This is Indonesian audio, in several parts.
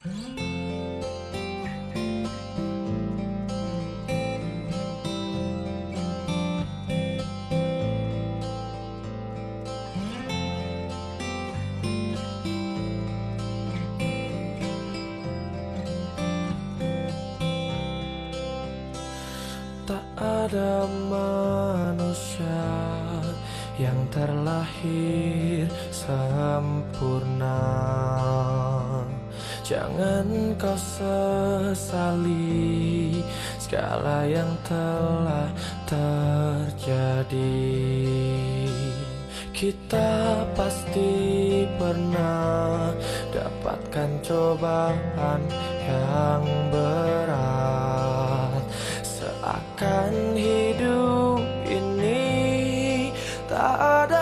Tak ada manusia yang terlahir sempurna Jangan kau sesali segala yang telah terjadi. Kita pasti pernah dapatkan cobaan yang berat. Seakan hidup ini tak ada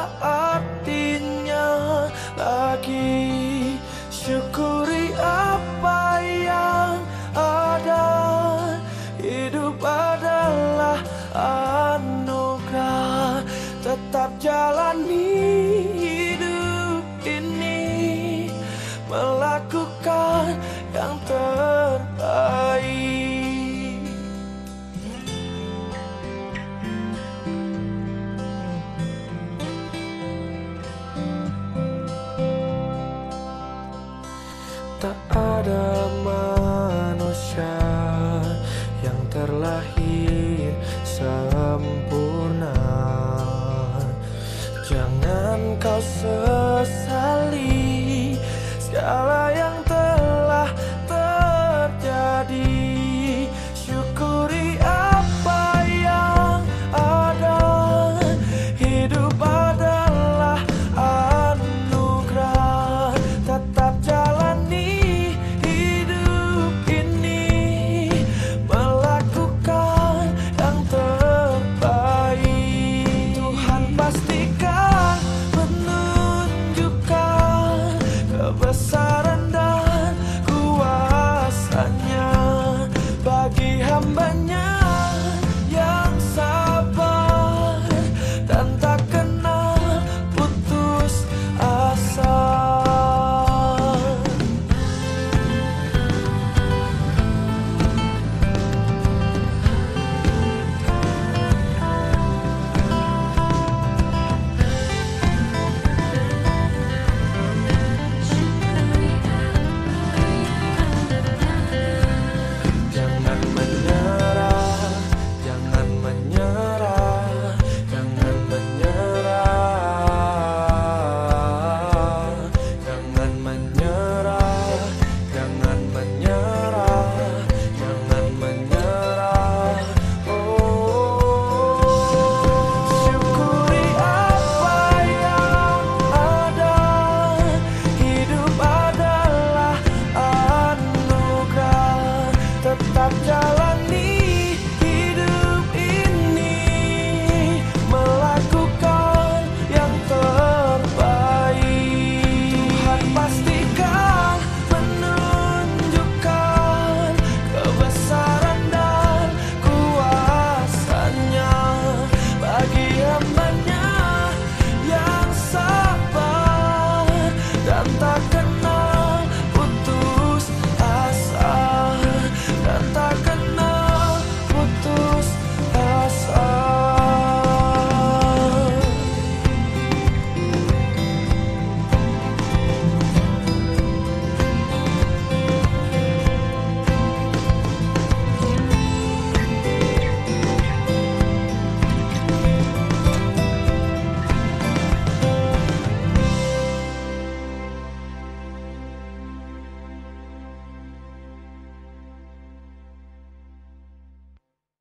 поступить.